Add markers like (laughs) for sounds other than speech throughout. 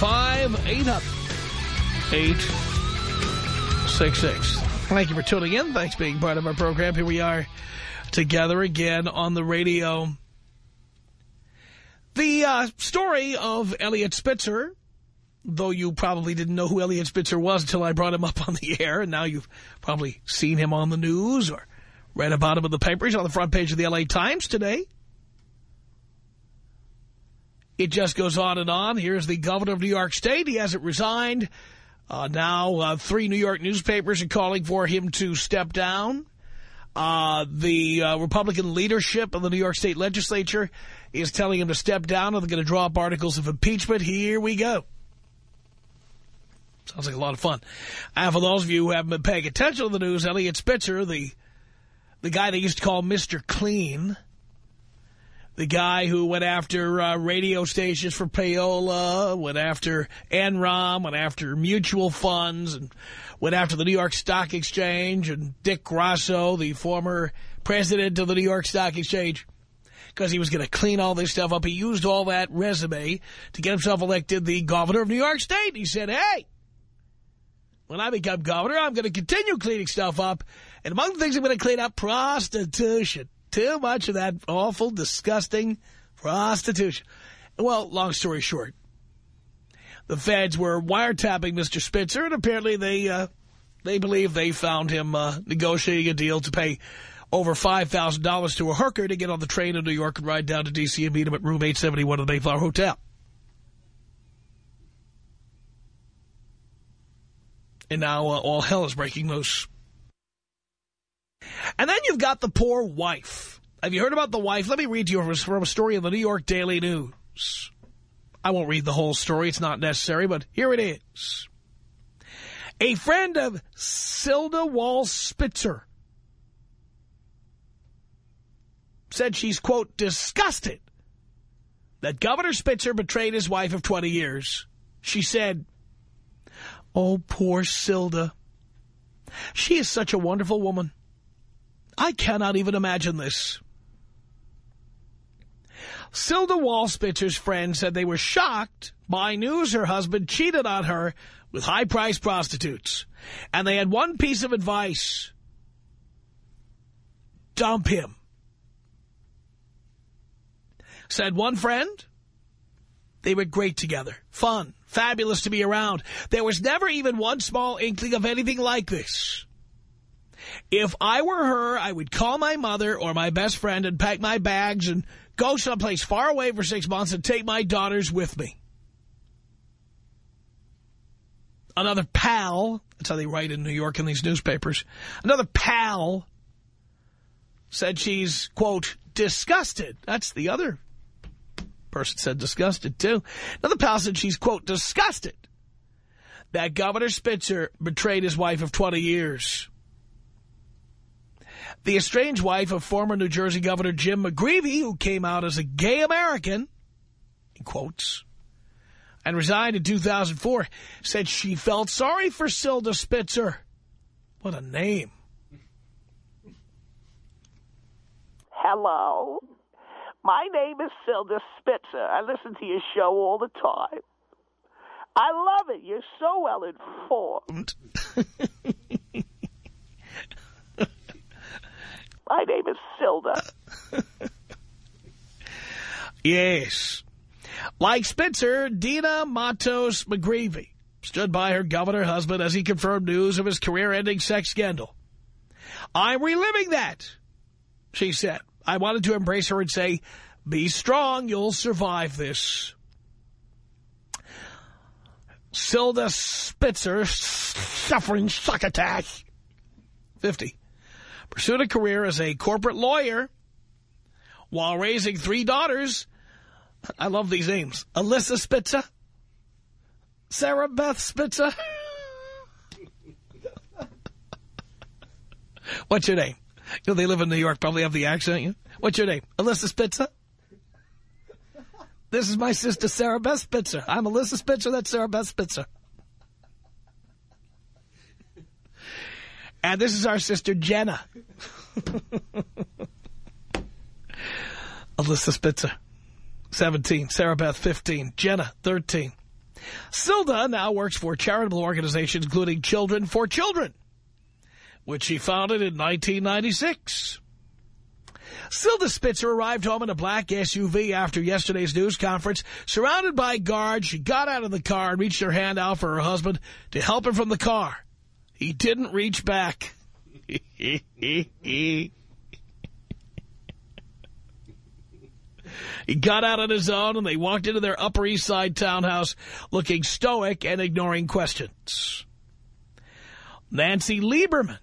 1-800-5800-866. Thank you for tuning in. Thanks for being part of our program. Here we are together again on the radio. The uh, story of Eliot Spitzer, though you probably didn't know who Eliot Spitzer was until I brought him up on the air, and now you've probably seen him on the news or read about him in the papers on the front page of the L.A. Times today. It just goes on and on. Here's the governor of New York State. He hasn't resigned. Uh, now uh, three New York newspapers are calling for him to step down. Uh, the uh, Republican leadership of the New York State legislature is telling him to step down they're going to draw up articles of impeachment. Here we go. Sounds like a lot of fun. And for those of you who haven't been paying attention to the news, Eliot Spitzer, the, the guy they used to call Mr. Clean, the guy who went after uh, radio stations for payola, went after Enron, went after mutual funds, and went after the New York Stock Exchange, and Dick Grasso, the former president of the New York Stock Exchange, because he was going to clean all this stuff up. He used all that resume to get himself elected the governor of New York State. He said, hey, when I become governor, I'm going to continue cleaning stuff up. And among the things I'm going to clean up, prostitution. Too much of that awful, disgusting prostitution. Well, long story short, the feds were wiretapping Mr. Spitzer, and apparently they uh, they believe they found him uh, negotiating a deal to pay over $5,000 to a hooker to get on the train in New York and ride down to D.C. and meet him at room 871 of the Mayflower Hotel. And now uh, all hell is breaking loose. And then you've got the poor wife. Have you heard about the wife? Let me read to you from a story in the New York Daily News. I won't read the whole story. It's not necessary, but here it is. A friend of Silda Wall Spitzer said she's, quote, disgusted that Governor Spitzer betrayed his wife of 20 years. She said, oh, poor Silda. She is such a wonderful woman. I cannot even imagine this. Silda Wall Spitzer's friend said they were shocked by news her husband cheated on her with high-priced prostitutes. And they had one piece of advice. Dump him. Said one friend, they were great together. Fun. Fabulous to be around. There was never even one small inkling of anything like this. If I were her, I would call my mother or my best friend and pack my bags and go someplace far away for six months and take my daughters with me. Another pal, that's how they write in New York in these newspapers, another pal said she's, quote, disgusted. That's the other person said disgusted, too. Another pal said she's, quote, disgusted that Governor Spitzer betrayed his wife of 20 years. The estranged wife of former New Jersey Governor Jim McGreevey, who came out as a gay American, in quotes, and resigned in 2004, said she felt sorry for Silda Spitzer. What a name. Hello. My name is Silda Spitzer. I listen to your show all the time. I love it. You're so well informed. (laughs) My name is Silda. Yes. Like Spitzer, Dina Matos McGreevey stood by her governor husband as he confirmed news of his career-ending sex scandal. I'm reliving that, she said. I wanted to embrace her and say, be strong, you'll survive this. Silda Spitzer, suffering succotash, 50, pursued a career as a corporate lawyer while raising three daughters. I love these names. Alyssa Spitzer, Sarah Beth Spitzer. (laughs) What's your name? You know, they live in New York, probably have the accent. What's your name? Alyssa Spitzer? This is my sister, Sarah Beth Spitzer. I'm Alyssa Spitzer. That's Sarah Beth Spitzer. And this is our sister, Jenna. (laughs) Alyssa Spitzer, 17. Sarah Beth, 15. Jenna, 13. Silda now works for charitable organizations, including Children for Children, which she founded in 1996. Silda Spitzer arrived home in a black SUV after yesterday's news conference. Surrounded by guards, she got out of the car and reached her hand out for her husband to help him from the car. He didn't reach back. (laughs) he got out on his own and they walked into their Upper East Side townhouse looking stoic and ignoring questions. Nancy Lieberman,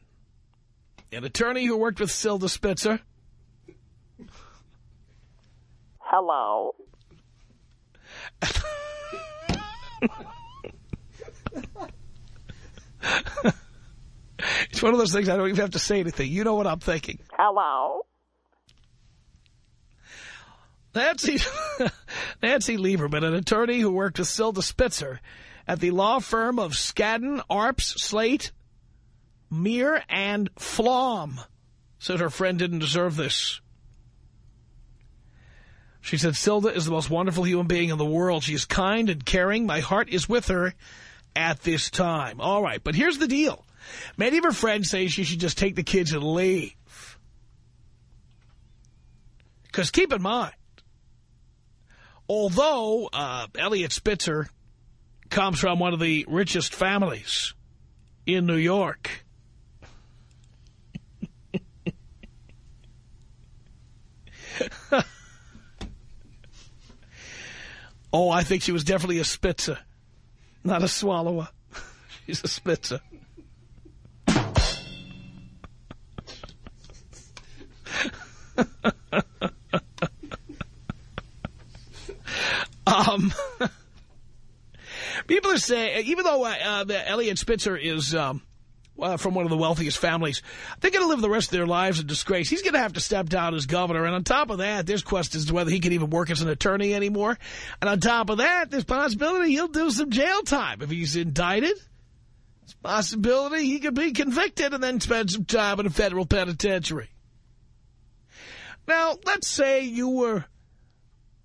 an attorney who worked with Silda Spitzer, Hello. (laughs) it's one of those things I don't even have to say anything. You know what I'm thinking. Hello. Nancy, (laughs) Nancy Lieberman, an attorney who worked with Silda Spitzer at the law firm of Skadden, Arps, Slate, Meagher, and Flom, said her friend didn't deserve this. She said, Silda is the most wonderful human being in the world. She is kind and caring. My heart is with her at this time. All right, but here's the deal. Many of her friends say she should just take the kids and leave. Because keep in mind, although uh, Eliot Spitzer comes from one of the richest families in New York, (laughs) Oh, I think she was definitely a Spitzer, not a swallower. (laughs) She's a Spitzer. (laughs) um, (laughs) people are saying, even though uh, uh, Eliot Spitzer is um, uh, from one of the wealthiest families. They're going to live the rest of their lives in disgrace. He's going to have to step down as governor. And on top of that, there's questions to whether he can even work as an attorney anymore. And on top of that, there's possibility he'll do some jail time if he's indicted. It's possibility he could be convicted and then spend some time in a federal penitentiary. Now, let's say you were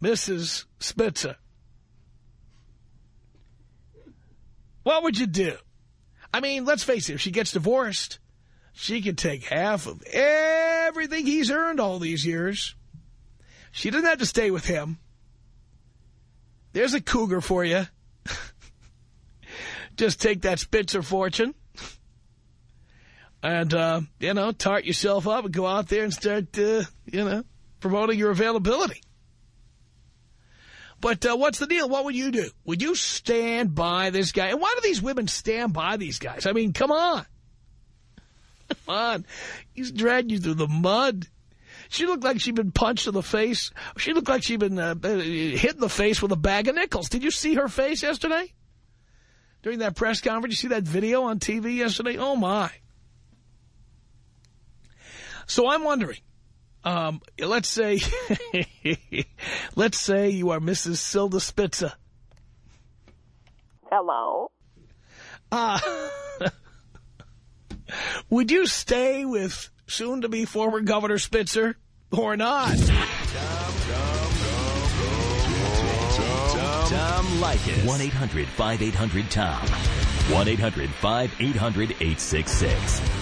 Mrs. Spitzer. What would you do? I mean, let's face it, if she gets divorced, she can take half of everything he's earned all these years. She doesn't have to stay with him. There's a cougar for you. (laughs) Just take that Spitzer fortune and, uh, you know, tart yourself up and go out there and start, uh, you know, promoting your availability. But uh, what's the deal? What would you do? Would you stand by this guy? And why do these women stand by these guys? I mean, come on. (laughs) Come on. He's dragged you through the mud. She looked like she'd been punched in the face. She looked like she'd been uh, hit in the face with a bag of nickels. Did you see her face yesterday? During that press conference, you see that video on TV yesterday? Oh, my. So I'm wondering, um, let's say, (laughs) let's say you are Mrs. Silda Spitzer. Hello. Uh, (laughs) would you stay with soon-to-be former Governor Spitzer or not? Tom Leykis. 1-800-5800-TOM. 1-800-5800-866.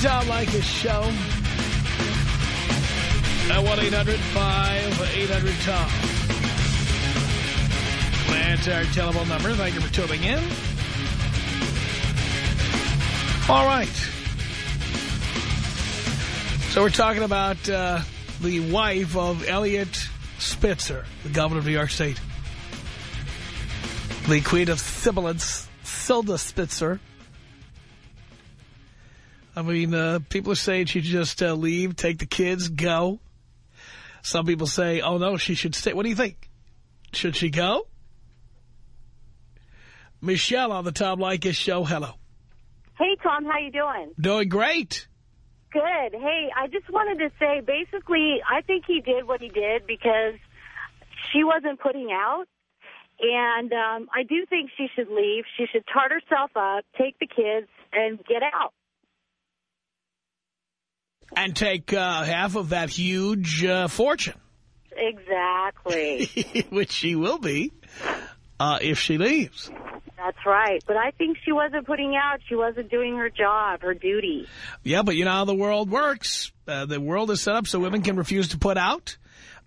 Tom Leykis Show. At 1-800-5800-TOM. That's our telephone number. Thank you for tuning in. All right. So we're talking about uh, the wife of Eliot Spitzer, the governor of New York State. The queen of sibilance, Silda Spitzer. I mean, uh, people are saying she should just uh, leave, take the kids, go. Some people say, oh, no, she should stay. What do you think? Should she go? Michelle on the Tom Leykis show. Hello. Hey, Tom, how you doing? Doing great. Good. Hey, I just wanted to say, basically, I think he did what he did because she wasn't putting out. And um, I do think she should leave. She should tart herself up, take the kids, and get out. And take uh, half of that huge uh, fortune, Exactly. (laughs) which she will be uh, if she leaves. That's right. But I think she wasn't putting out. She wasn't doing her job, her duty. Yeah, but you know how the world works. Uh, the world is set up so women can refuse to put out.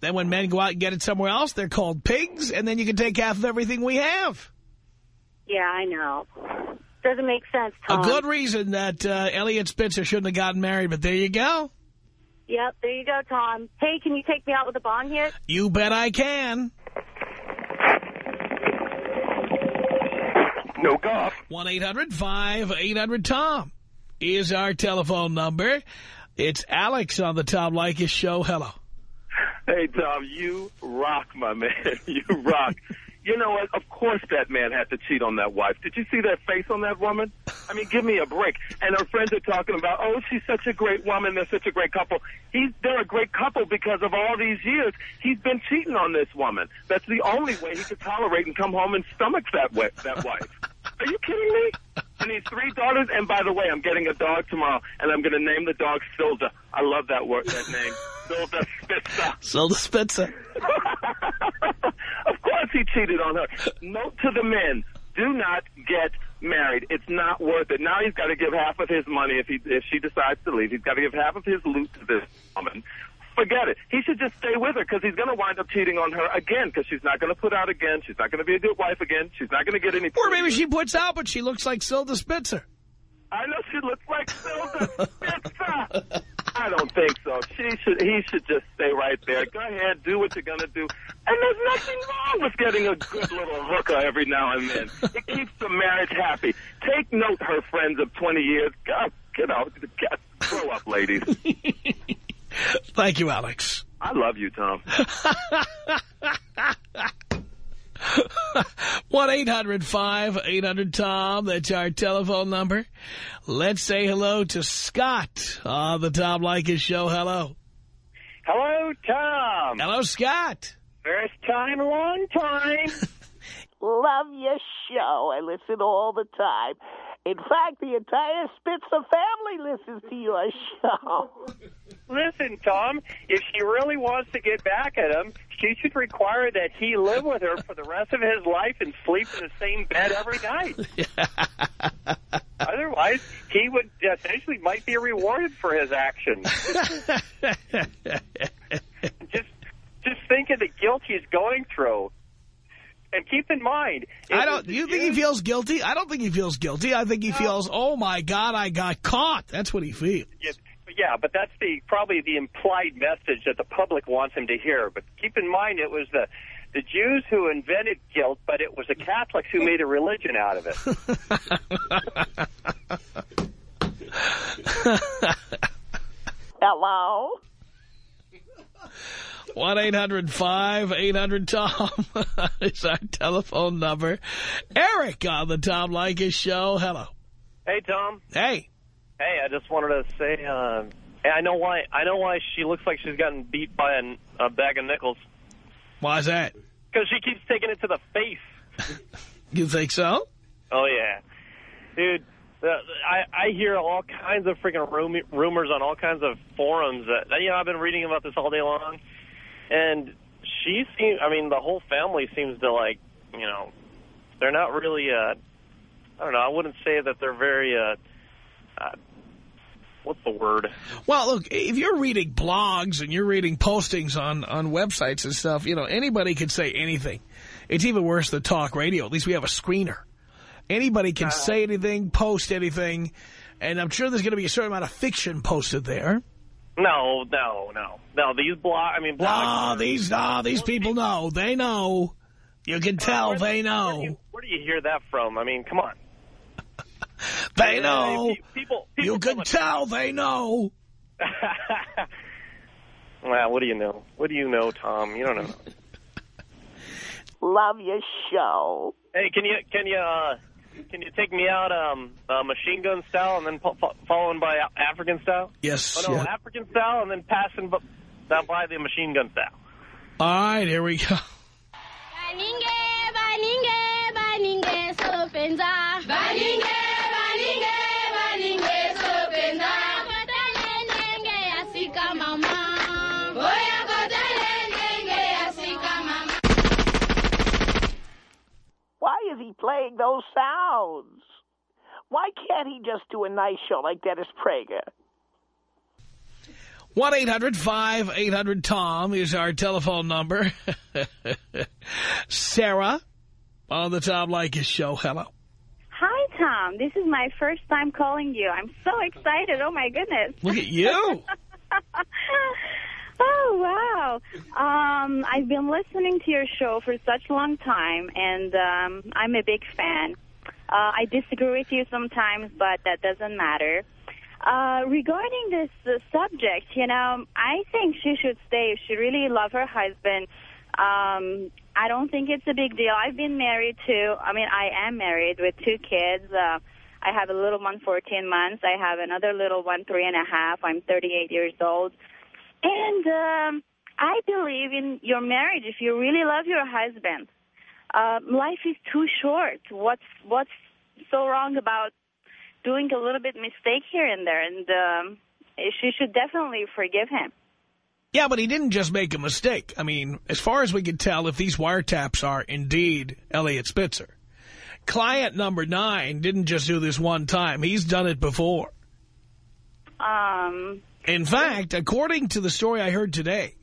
Then when men go out and get it somewhere else, they're called pigs, and then you can take half of everything we have. Yeah, I know. Doesn't make sense, Tom. A good reason that uh, Eliot Spitzer shouldn't have gotten married, but there you go. Yep, there you go, Tom. Hey, can you take me out with a bong hit? You bet I can. No golf. 1-800-5800-TOM is our telephone number. It's Alex on the Tom Leykis show. Hello. Hey, Tom, you rock, my man. (laughs) You rock. You know what? Of course that man had to cheat on that wife. Did you see that face on that woman? I mean, give me a break. And her friends are talking about, oh, she's such a great woman. They're such a great couple. He's They're a great couple because of all these years he's been cheating on this woman. That's the only way he could tolerate and come home and stomach that, wa- that wife. Are you kidding me? And he's three daughters. And by the way, I'm getting a dog tomorrow, and I'm going to name the dog Silda. I love that word, that name. Silda Spitzer. Silda Spitzer. (laughs) of course he cheated on her. Note to the men, do not get married. It's not worth it. Now he's got to give half of his money if he if she decides to leave. He's got to give half of his loot to this woman. Forget it. He should just stay with her because he's going to wind up cheating on her again because she's not going to put out again. She's not going to be a good wife again. She's not going to get any... Or maybe she puts out, but she looks like Silda Spitzer. I know she looks like Silda (laughs) Spitzer. I don't think so. She should. He should just stay right there. Go ahead, do what you're gonna do. And there's nothing wrong with getting a good little hooker every now and then. It keeps the marriage happy. Take note, her friends of 20 years. God, get out. Get, grow up, ladies. (laughs) Thank you, Alex. I love you, Tom. (laughs) 1-800-5800-TOM. That's our telephone number. Let's say hello to Scott on the Tom Leykis show. Hello. Hello, Tom. Hello, Scott. First time, long time. (laughs) Love your show. I listen all the time. In fact, the entire Spitzer family listens to your show. Listen, Tom, if she really wants to get back at him, she should require that he live with her for the rest of his life and sleep in the same bed every night. (laughs) Otherwise, he would essentially might be rewarded for his actions. (laughs) just, just think of the guilt he's going through. And keep in mind, I don't. You think he feels guilty? I don't think he feels guilty. I think he feels, oh my God, I got caught. That's what he feels. Yeah, yeah, but that's the probably the implied message that the public wants him to hear. But keep in mind, it was the the Jews who invented guilt, but it was the Catholics who made a religion out of it. (laughs) Hello? 1-800-5800-TOM is (laughs) our telephone number. Eric on the Tom Leykis show. Hello. Hey, Tom. Hey. Hey, I just wanted to say, uh, I know why. I know why she looks like she's gotten beat by a, a bag of nickels. Why is that? Because she keeps taking it to the face. (laughs) You think so? Oh yeah, dude. Uh, I I hear all kinds of freaking rum rumors on all kinds of forums that you know I've been reading about this all day long, and she seems. I mean, the whole family seems to like you know they're not really. Uh, I don't know. I wouldn't say that they're very. Uh, uh, what's the word? Well, look, if you're reading blogs and you're reading postings on, on websites and stuff, you know, anybody can say anything. It's even worse than talk radio. At least we have a screener. Anybody can say anything, post anything, and I'm sure there's going to be a certain amount of fiction posted there. No, no, no, no. These blog. I mean, blogs. Ah, these, ah, these people know. They know. You can tell Where the- they Where do, know. you, where do you hear that from? I mean, come on. (laughs) They know. People, people You can tell they know. (laughs) well, what do you know? What do you know, Tom? You don't know. (laughs) Love your show. Hey, can you can you uh, can you take me out um, uh, machine gun style and then fo fo following by African style? Yes. Oh no, yeah. African style and then passing bu- down by the machine gun style. All right, here we go. Baninge, baninge, baninge, sopenza. Baninge, baninge, is he playing those sounds? Why can't he just do a nice show like Dennis Prager? 1-800-5800-TOM is our telephone number. (laughs) Sarah on the Tom Leykis show. Hello. Hi, Tom. This is my first time calling you. I'm so excited. Oh, my goodness. Look at you. (laughs) oh, wow. Um, I've been listening to your show for such a long time, and um, I'm a big fan. Uh, I disagree with you sometimes, but that doesn't matter. Uh, regarding this uh, subject, you know, I think she should stay if she really loves her husband. Um, I don't think it's a big deal. I've been married too. I mean, I am married with two kids. Uh, I have a little one, 14 months. I have another little one, three and a half. I'm 38 years old. And um, I believe in your marriage. If you really love your husband, uh, life is too short. What's what's so wrong about doing a little bit mistake here and there? And um, she should definitely forgive him. Yeah, but he didn't just make a mistake. I mean, as far as we can tell, if these wiretaps are indeed Eliot Spitzer, client number nine didn't just do this one time. He's done it before. Um, In fact, according to the story I heard today,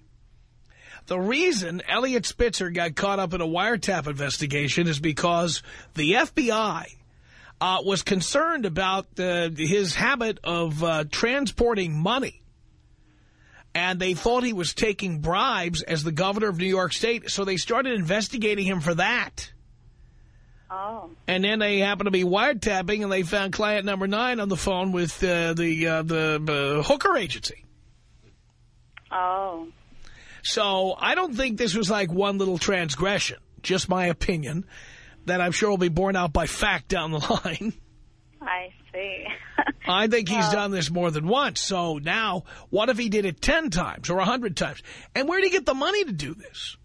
the reason Eliot Spitzer got caught up in a wiretap investigation is because the FBI uh, was concerned about uh, his habit of uh, transporting money. And they thought he was taking bribes as the governor of New York State, so they started investigating him for that. Oh, And then they happened to be wiretapping, and they found client number nine on the phone with uh, the uh, the uh, hooker agency. oh. So I don't think this was like one little transgression, just my opinion, that I'm sure will be borne out by fact down the (laughs) line. I see. (laughs) I think he's done this more than once. So now, what if he did it 10 times or a 100 times? And where did he get the money to do this?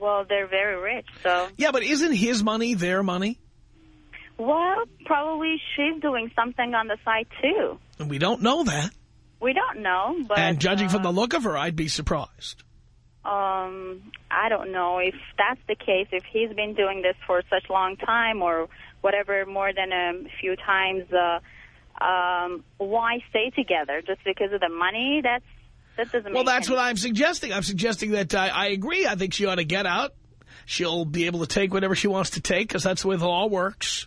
Well, they're very rich, so. Yeah, but isn't his money their money? Well, probably she's doing something on the side, too. And we don't know that. We don't know, but... and judging from uh, the look of her, I'd be surprised. Um, I don't know if that's the case. If he's been doing this for such a long time, or whatever, more than a few times, uh, um, why stay together? Just because of the money? That's that doesn't. Well, that's any- what I'm suggesting. I'm suggesting that I, I agree. I think she ought to get out. She'll be able to take whatever she wants to take because that's the way the law works.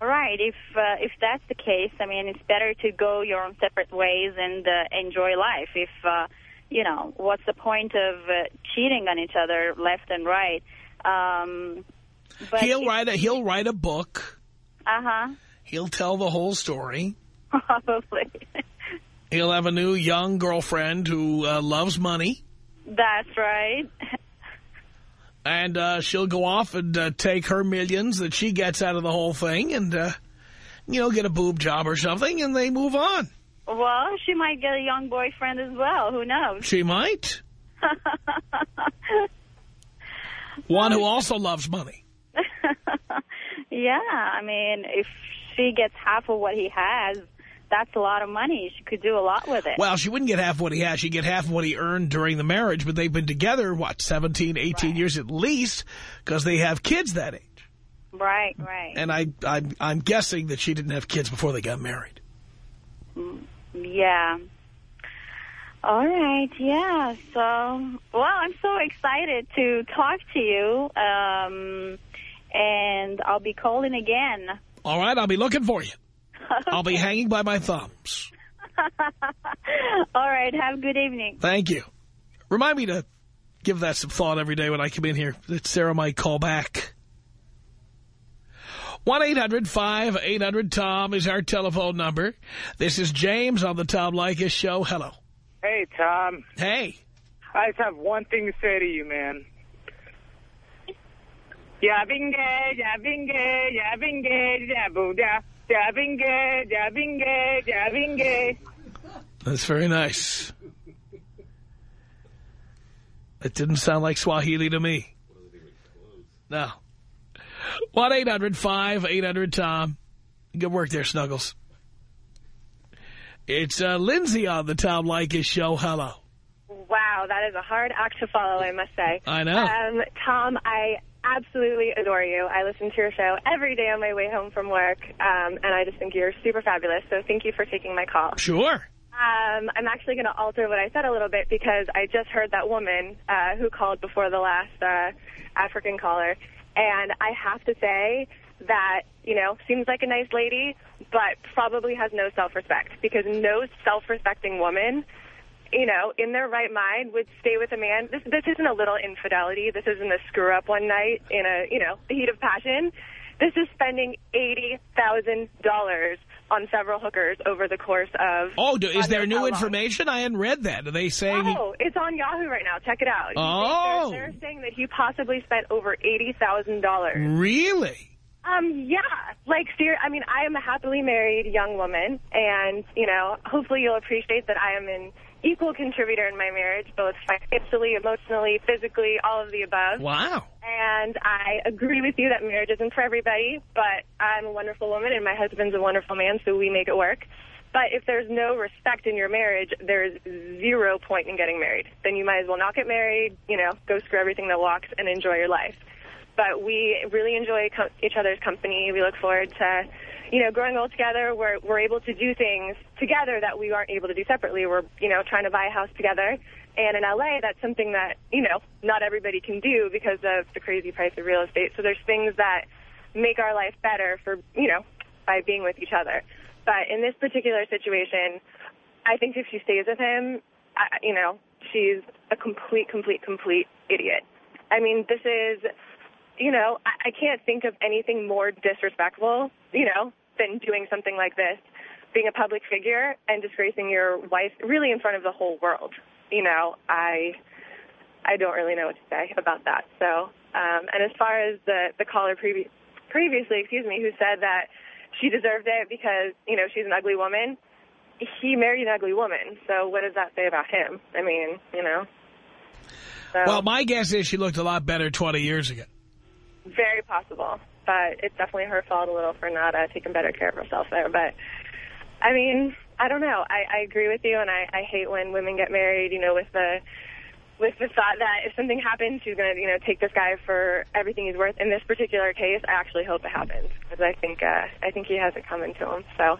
Right. If uh, if that's the case, I mean, it's better to go your own separate ways and uh, enjoy life. If uh, you know, what's the point of uh, cheating on each other left and right? Um, but he'll write a he'll write a book. Uh huh. He'll tell the whole story. (laughs) Probably. He'll have a new young girlfriend who uh, loves money. That's right. And uh, she'll go off and uh, take her millions that she gets out of the whole thing and, uh, you know, get a boob job or something, and they move on. Well, she might get a young boyfriend as well. Who knows? She might. (laughs) One who also loves money. (laughs) yeah, I mean, if she gets half of what he has, that's a lot of money. She could do a lot with it. Well, she wouldn't get half what he has. She'd get half of what he earned during the marriage, but they've been together, what, 17, 18 Right. years at least, because they have kids that age. Right, right. And I, I'm, I'm guessing that she didn't have kids before they got married. Yeah. All right, yeah. So, well, I'm so excited to talk to you, um, and I'll be calling again. All right, I'll be looking for you. (laughs) I'll be hanging by my thumbs. All right, have a good evening. Thank you. Remind me to give that some thought every day when I come in here that Sarah might call back. 1-800-5800-TOM is our telephone number. This is James on the Tom Leykis Show. Hello. Hey, Tom. Hey. I just have one thing to say to you, man. Yeah, binge, yeah, binge, yeah, binge, yeah, Yabinge, yabinge, yabinge, yabuda. Yabinge, yabinge, yabinge. That's very nice. It didn't sound like Swahili to me. No. 1-800-5800-TOM. Good work there, Snuggles. It's uh, Lindsay on the Tom Leykis Show. Hello. Wow, that is a hard act to follow, I must say. I know. Um, Tom, I absolutely adore you. I listen to your show every day on my way home from work, um, and I just think you're super fabulous. So thank you for taking my call. Sure. Um, I'm actually going to alter what I said a little bit because I just heard that woman uh, who called before the last uh, African caller, and I have to say that, you know, seems like a nice lady, but probably has no self-respect because no self-respecting woman you know, in their right mind would stay with a man. This this isn't a little infidelity. This isn't a screw up one night in a, you know, the heat of passion. This is spending $80,000 on several hookers over the course of Oh, do, is there new long. information? I hadn't read that. Are they saying... Oh, it's on Yahoo right now. Check it out. Oh. They're, they're saying that he possibly spent over $80,000. Really? Um, yeah. Like, ser I mean, I am a happily married young woman, and, you know, hopefully you'll appreciate that I am an equal contributor in my marriage, both financially, emotionally, physically, all of the above. Wow. And I agree with you that marriage isn't for everybody, but I'm a wonderful woman and my husband's a wonderful man, so we make it work. But if there's no respect in your marriage, there's zero point in getting married. Then you might as well not get married, you know, go screw everything that walks and enjoy your life. But we really enjoy each other's company. We look forward to, you know, growing old together. We're, we're able to do things together that we aren't able to do separately. We're, you know, trying to buy a house together. And in L.A., that's something that, you know, not everybody can do because of the crazy price of real estate. So there's things that make our life better for, you know, by being with each other. But in this particular situation, I think if she stays with him, I, you know, she's a complete, complete, complete idiot. I mean, this is, you know, I, I can't think of anything more disrespectful, you know, than doing something like this, being a public figure and disgracing your wife really in front of the whole world. You know, I, I don't really know what to say about that. So, um, and as far as the the caller previ- previously, excuse me, who said that she deserved it because you know she's an ugly woman, he married an ugly woman. So what does that say about him? I mean, you know. So, Well, my guess is she looked a lot better 20 years ago. Very possible, but it's definitely her fault a little for not uh, taking better care of herself there. But I mean, I don't know. I, I agree with you, and I, I hate when women get married. You know, with the with the thought that if something happens, she's going to, you know, take this guy for everything he's worth. In this particular case, I actually hope it happens because I think uh, I think he has it coming to him. So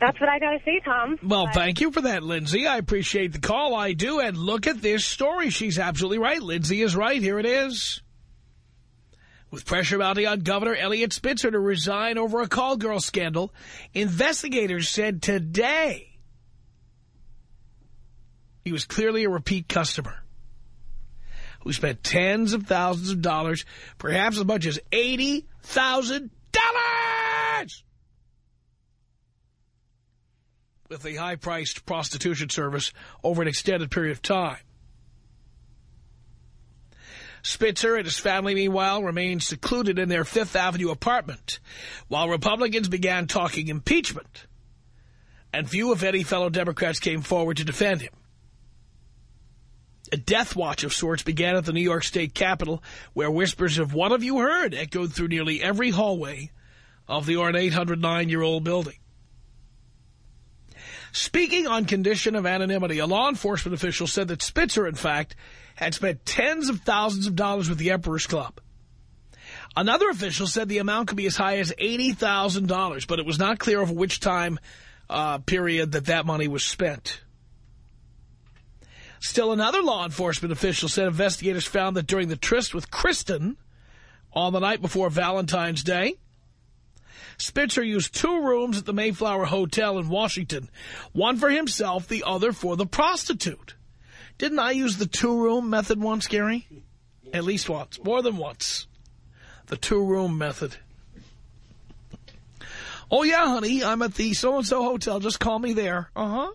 that's what I got to say, Tom. Well, But- thank you for that, Lindsay. I appreciate the call. I do. And look at this story. She's absolutely right. Lindsay is right. Here it is. With pressure mounting on Governor Eliot Spitzer to resign over a call girl scandal, investigators said today he was clearly a repeat customer who spent tens of thousands of dollars, perhaps as much as $80,000 with a high-priced prostitution service over an extended period of time. Spitzer and his family, meanwhile, remained secluded in their Fifth Avenue apartment, while Republicans began talking impeachment. And few, if any, fellow Democrats came forward to defend him. A death watch of sorts began at the New York State Capitol, where whispers of what have you heard echoed through nearly every hallway of the ornate 109-year-old building. Speaking on condition of anonymity, a law enforcement official said that Spitzer, in fact, had spent tens of thousands of dollars with the Emperor's Club. Another official said the amount could be as high as $80,000, but it was not clear over which time uh, period that that money was spent. Still another law enforcement official said investigators found that during the tryst with Kristen on the night before Valentine's Day, Spitzer used two rooms at the Mayflower Hotel in Washington, one for himself, the other for the prostitute. Didn't I use the two-room method once, Gary? At least once. More than once. The two-room method. Oh, yeah, honey, I'm at the so-and-so hotel. Just call me there. Uh-huh.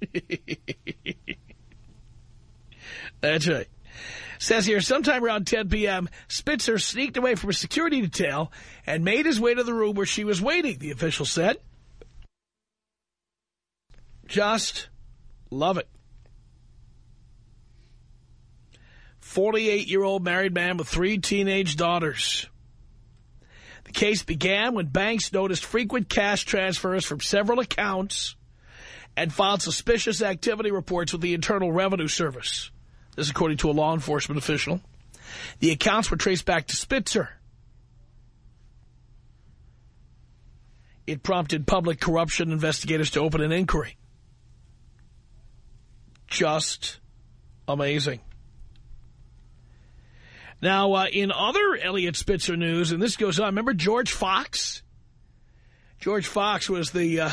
(laughs) That's right. Says here, sometime around 10 p.m., Spitzer sneaked away from a security detail and made his way to the room where she was waiting, the official said. Just love it. 48-year-old married man with three teenage daughters. The case began when banks noticed frequent cash transfers from several accounts and filed suspicious activity reports with the Internal Revenue Service. This according to a law enforcement official. The accounts were traced back to Spitzer. It prompted public corruption investigators to open an inquiry. Just amazing. Now, uh, in other Eliot Spitzer news, and this goes on, remember George Fox? George Fox was the, uh,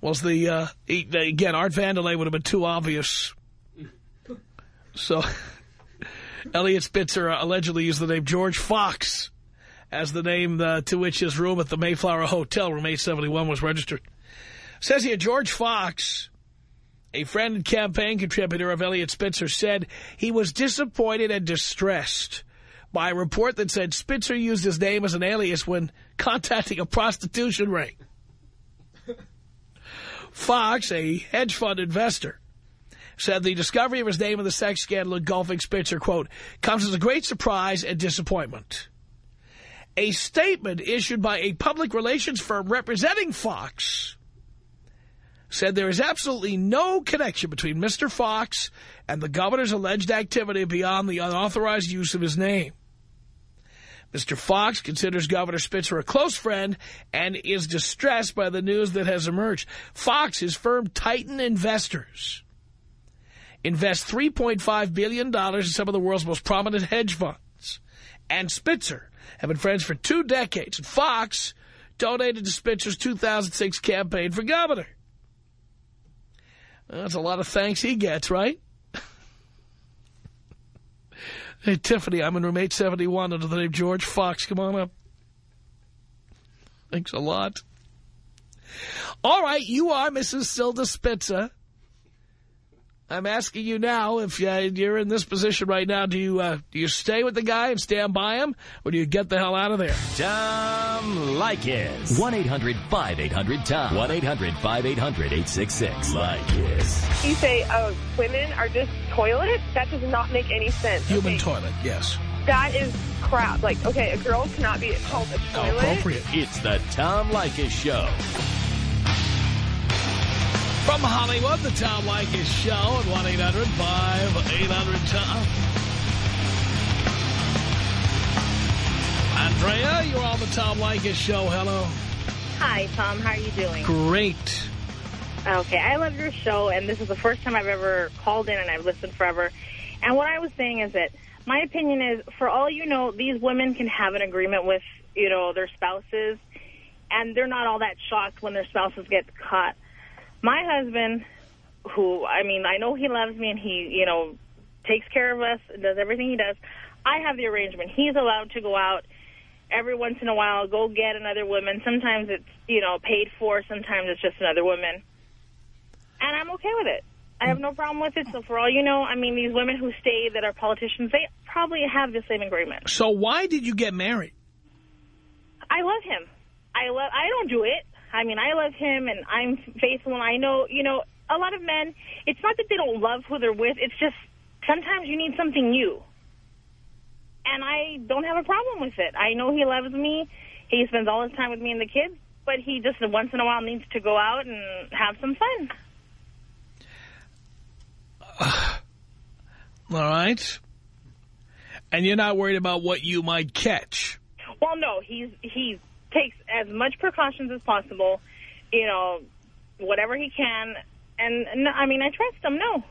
was the, uh, he, again, Art Vandelay would have been too obvious. So, (laughs) Eliot Spitzer allegedly used the name George Fox as the name uh, to which his room at the Mayflower Hotel, room 871, was registered. Says here, George Fox, a friend and campaign contributor of Eliot Spitzer, said he was disappointed and distressed by a report that said Spitzer used his name as an alias when contacting a prostitution ring. Fox, a hedge fund investor, said the discovery of his name in the sex scandal engulfing Spitzer, quote, comes as a great surprise and disappointment. A statement issued by a public relations firm representing Fox said there is absolutely no connection between Mr. Fox and the governor's alleged activity beyond the unauthorized use of his name. Mr. Fox considers Governor Spitzer a close friend and is distressed by the news that has emerged. Fox, his firm Titan Investors, invests $3.5 billion in some of the world's most prominent hedge funds. And Spitzer have been friends for two decades. And Fox donated to Spitzer's 2006 campaign for governor. That's a lot of thanks he gets, right? (laughs) hey, Tiffany, I'm in room 871 under the name George Fox. Come on up. Thanks a lot. All right, you are Mrs. Silda Spitzer. I'm asking you now, if uh, you're in this position right now, do you uh, do you stay with the guy and stand by him, or do you get the hell out of there? Tom Leykis. 1-800-5800-TOM. 1-800-5800-866. Leykis. You say uh, women are just toilets? That does not make any sense. Human okay. toilet, yes. That is crap. Like, okay, a girl cannot be called a How toilet. appropriate. It's the Tom Leykis Show. From Hollywood, the Tom Leykis Show at 1-800-5800-TOM. Andrea, you're on the Tom Leykis Show. Hello. Hi, Tom. How are you doing? Great. Okay, I love your show, and this is the first time I've ever called in, and I've listened forever. And what I was saying is that my opinion is, for all you know, these women can have an agreement with, you know, their spouses, and they're not all that shocked when their spouses get caught. My husband, who, I mean, I know he loves me, and he, you know, takes care of us, does everything he does. I have the arrangement. He's allowed to go out every once in a while, go get another woman. Sometimes it's, you know, paid for. Sometimes it's just another woman. And I'm okay with it. I have no problem with it. So for all you know, I mean, these women who stay that are politicians, they probably have the same agreement. So why did you get married? I love him. I love. I don't do it. I mean, I love him, and I'm faithful. And I know, you know, a lot of men. It's not that they don't love who they're with. It's just sometimes you need something new. And I don't have a problem with it. I know he loves me. He spends all his time with me and the kids. But he just once in a while needs to go out and have some fun. (sighs) All right. And you're not worried about what you might catch. Well, no, he's he takes as much precautions as possible, you know, whatever he can. And, no, I mean, I trust him, no.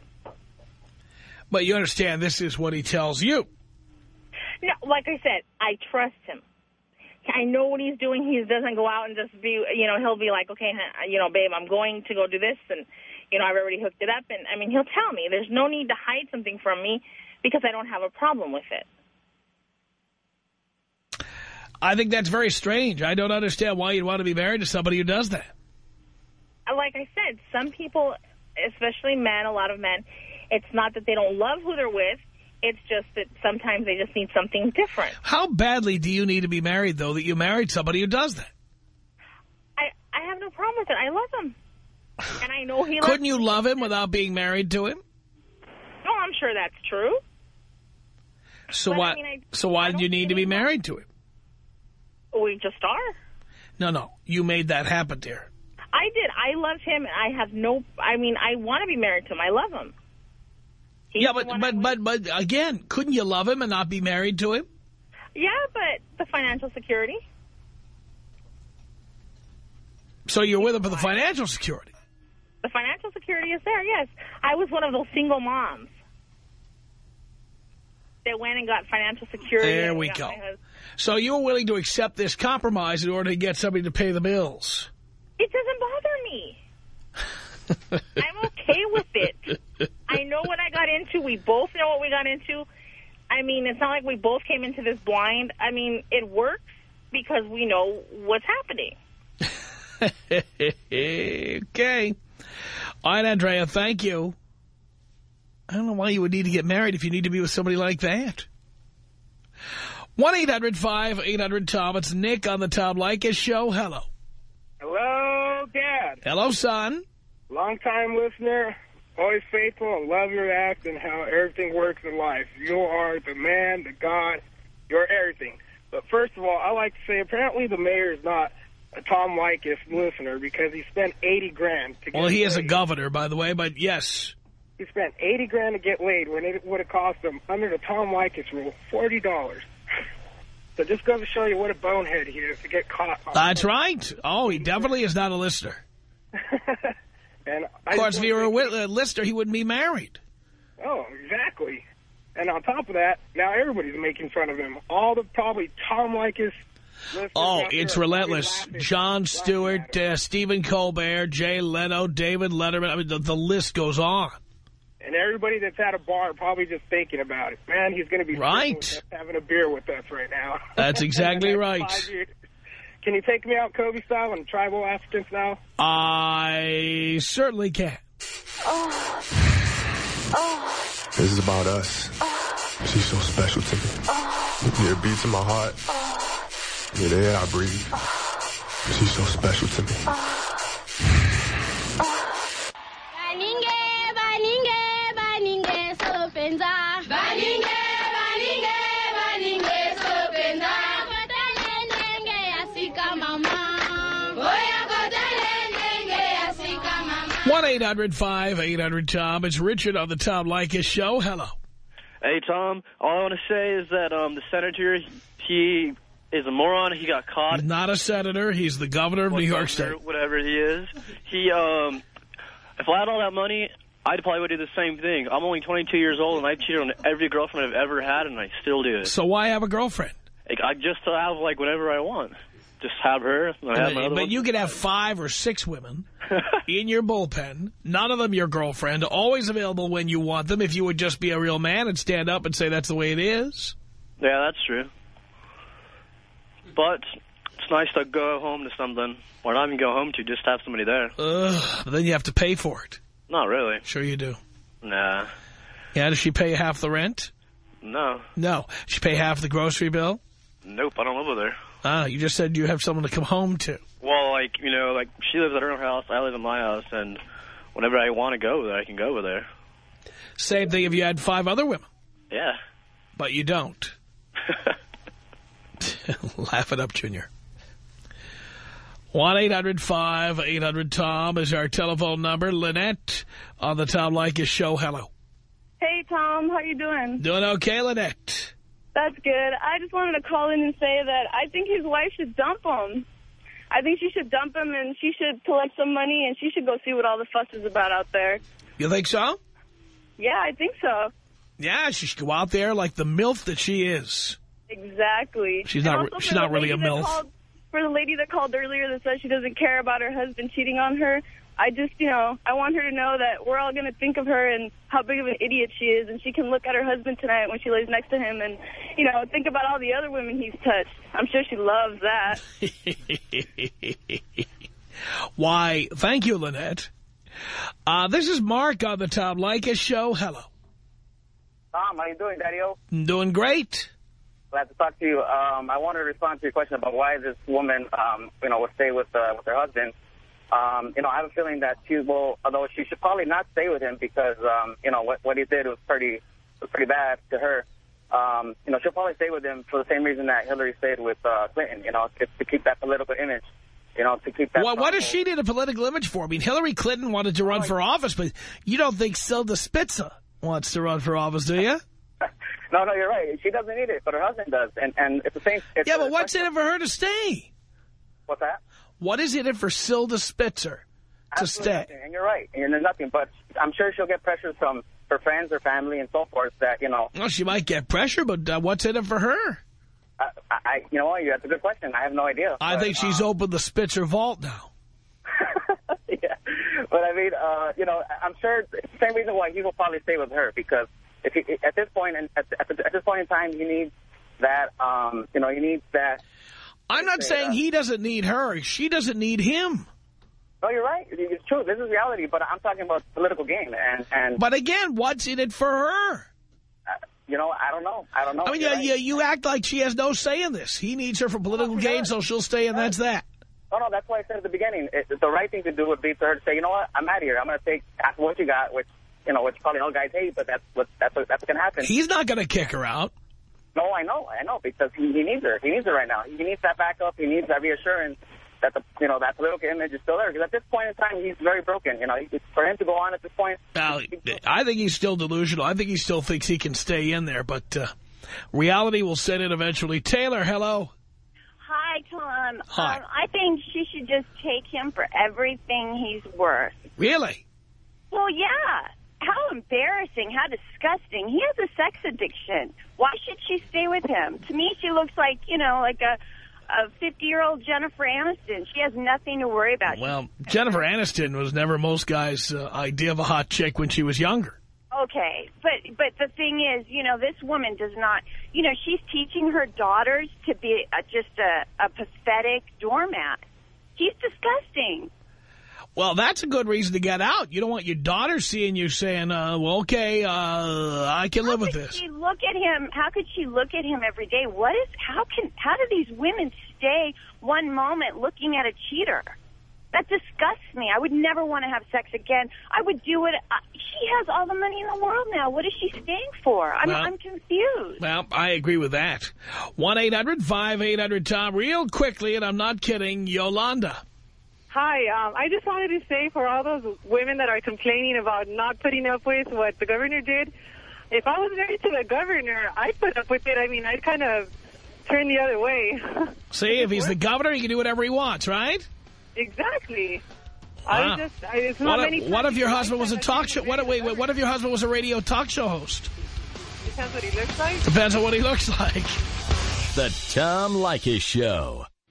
But you understand this is what he tells you. No, like I said, I trust him. I know what he's doing. He doesn't go out and just be, you know, he'll be like, okay, you know, babe, I'm going to go do this. And, you know, I've already hooked it up. And, I mean, he'll tell me. There's no need to hide something from me because I don't have a problem with it. I think that's very strange. I don't understand why you'd want to be married to somebody who does that. Uh, like I said, some people, especially men, a lot of men, it's not that they don't love who they're with. It's just that sometimes they just need something different. How badly do you need to be married, though, that you married somebody who does that? I, I have no problem with it. I love him. (laughs) And I know he Couldn't you love him without being married to him? No, I'm sure that's true. So But, I why, mean, I- so why did you need to be married to him? We just are. No, no. You made that happen, dear. I did. I love him. and I have no, I mean, I want to be married to him. I love him. He's yeah, but, but, but, but, again, couldn't you love him and not be married to him? Yeah, but the financial security. So you're with him for the financial security. The financial security is there, yes. I was one of those single moms that went and got financial security. There we go. So you were willing to accept this compromise in order to get somebody to pay the bills. It doesn't bother me. (laughs) I'm okay with it. I know what I got into. We both know what we got into. I mean, it's not like we both came into this blind. I mean, it works because we know what's happening. (laughs) okay. All right, Andrea, thank you. I don't know why you would need to get married if you need to be with somebody like that. 1-800-5800-TOM. It's Nick on the Tom Leykis Show. Hello. Hello, Dad. Hello, son. Long-time listener, always faithful, and love your act and how everything works in life. You are the man, the God, you're everything. But first of all, I like to say apparently the mayor is not a Tom Leykis listener because he spent 80 grand to get Well, he is a governor, by the way, but yes. He spent 80 grand to get laid when it would have cost him, under the Tom Leykis rule, $40. So just goes to show you what a bonehead he is to get caught. on- That's right. Oh, he definitely is not a listener. (laughs) and I Of course, if he were a a listener, he wouldn't be married. Oh, exactly. And on top of that, now everybody's making fun of him. All the probably Tom Leykis. listeners Oh, it's relentless. laughing Stewart, uh, Stephen Colbert, Jay Leno, David Letterman. I mean, the, the list goes on. And everybody that's at a bar probably just thinking about it. Man, he's going to be Right. with having a beer with us right now. (laughs) That's exactly (laughs) right. next five years. Can you take me out Kobe style and tribal African style? I certainly can. Oh. Oh. This is about us. Oh. She's so special to me. Yeah, it beats in my heart. Yeah, the air I breathe. She's so special to me. Sopenza. Baninge, baninge, baninge, sopenza. Kotele nenge asika mama. Oya kotele nenge asika mama. 1-800-5800-TOM. It's Richard on the Tom Leykis Show. Hello. Hey, Tom, all I want to say is that um, the senator, he is a moron. He got caught. He's not a senator. He's the governor of New York governor, State. Whatever he is. He, um, if I had all that money, I probably would do the same thing. I'm only 22 years old, and I cheated on every girlfriend I've ever had, and I still do it. So why have a girlfriend? Like, I just have, like, whatever I want. Just have her, and I have but one. you could have five or six women (laughs) in your bullpen, none of them your girlfriend, always available when you want them if you would just be a real man and stand up and say that's the way it is. Yeah, that's true. But it's nice to go home to something, or not even go home to, just have somebody there. Ugh, but then you have to pay for it. Not really. Sure you do. Nah. Yeah, does she pay half the rent? No. No. She pay half the grocery bill? Nope, I don't live with her. Ah, you just said you have someone to come home to. Well, like, you know, like, she lives at her own house, I live in my house, and whenever I want to go there, I can go over there. Same thing if you had five other women. Yeah. But you don't. (laughs) (laughs) Laugh it up, Junior. 1-800-5800-TOM is our telephone number. Lynette on the Tom Leykis show. Hello. Hey, Tom. How you doing? Doing okay, Lynette? That's good. I just wanted to call in and say that I think his wife should dump him. I think she should dump him and she should collect some money and she should go see what all the fuss is about out there. You think so? Yeah, I think so. Yeah, she should go out there like the MILF that she is. Exactly. She's And not- she's not really a MILF. Called, for the lady that called earlier that said she doesn't care about her husband cheating on her, I just, you know, I want her to know that we're all going to think of her and how big of an idiot she is, and she can look at her husband tonight when she lays next to him and, you know, think about all the other women he's touched. I'm sure she loves that. (laughs) Why, thank you, Lynette. Uh, this is Mark on the Tom Leykis show. Hello. Tom, how you doing, Daddy-O? Doing great. Glad to talk to you. Um, I wanted to respond to your question about why this woman, um, you know, would stay with uh, with her husband. Um, you know, I have a feeling that she will, although she should probably not stay with him because, um, you know, what what he did was pretty was pretty bad to her. Um, you know, she'll probably stay with him for the same reason that Hillary stayed with uh, Clinton. You know, it's to keep that political image. You know, to keep that. What, what does she need a political image for? I mean, Hillary Clinton wanted to run for office, but you don't think Silda Spitzer wants to run for office, do you? No, no, you're right. She doesn't need it, but her husband does, and and it's the same. It's Yeah, but what's in it for her to stay? What's that? What is in it for Silda Spitzer to Absolutely stay? nothing, And you're right. And there's nothing, but I'm sure she'll get pressure from her friends, her family, and so forth. That you know, Well, she might get pressure, but uh, what's in it for her? I, I you know, what? that's a good question. I have no idea. I But, think she's uh, opened the Spitzer vault now. (laughs) yeah, but I mean, uh, you know, I'm sure it's the same reason why he will probably stay with her because if he, at this point and at, at, at this point in time, he needs that. Um, you know, he needs that. I'm not saying he doesn't need her. She doesn't need him. No, you're right. It's true. This is reality, but I'm talking about political game, and and But again, what's in it for her? you know, I don't know. I don't know. I mean, yeah, right. yeah, you act like she has no say in this. He needs her for political gain, so she'll stay, and that's that. No, no, that's why I said at the beginning, it, the right thing to do would be for her to say, you know what, I'm out of here. I'm going to take what you got, which, you know, it's probably all guys hate, but that's what that's what, that's what can happen. He's not going to kick her out. No, I know, I know, because he, he needs her. He needs her right now. He needs that backup. He needs that reassurance that the, you know, that political image is still there. Because at this point in time, he's very broken. You know, he, for him to go on at this point, Now, I think he's still delusional. I think he still thinks he can stay in there, but uh, reality will set in eventually. Taylor, hello. Hi, Tom. Hi. Um, I think she should just take him for everything he's worth. Really? Well, yeah. How embarrassing. How disgusting. He has a sex addiction. Why should she stay with him? To me, she looks like, you know, like a a 50-year-old Jennifer Aniston. She has nothing to worry about. Well, Jennifer Aniston was never most guys' uh, idea of a hot chick when she was younger. Okay, but but the thing is, you know, this woman does not, you know, she's teaching her daughters to be a, just a, a pathetic doormat. She's disgusting. Well, that's a good reason to get out. You don't want your daughter seeing you saying, uh, well, okay, uh, I can live with this. She look at him. How could she look at him every day? What is? How can? How do these women stay one moment looking at a cheater? That disgusts me. I would never want to have sex again. I would do it. Uh, she has all the money in the world now. What is she staying for? I'm, Well- I'm confused. Well, I agree with that. 1-800-5800-TOM. Real quickly, and I'm not kidding, Yolanda. Hi, um, I just wanted to say for all those women that are complaining about not putting up with what the governor did, if I was married to the governor, I'd put up with it. I mean, I'd kind of turn the other way. (laughs) See, if he's the governor, he can do whatever he wants, right? exactly. Wow. I just, I, it's not What many if, what if your husband was a talk show? What, wait, wait, what if your husband was a radio talk show host? Depends what he looks like. Depends on what he looks like. The Tom Leykis Show.